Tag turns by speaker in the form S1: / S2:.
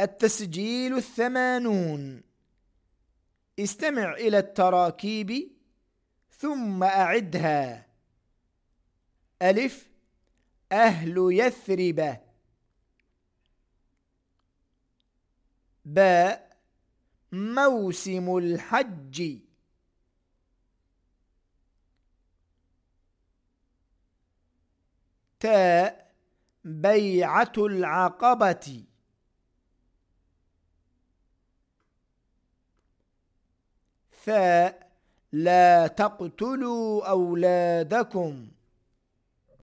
S1: التسجيل الثمانون. استمع إلى التراكيب ثم أعدها. ألف أهل يثرب. باء موسم الحج. تاء بيعة العقبة. ثاء لا تقتلوا أولادكم.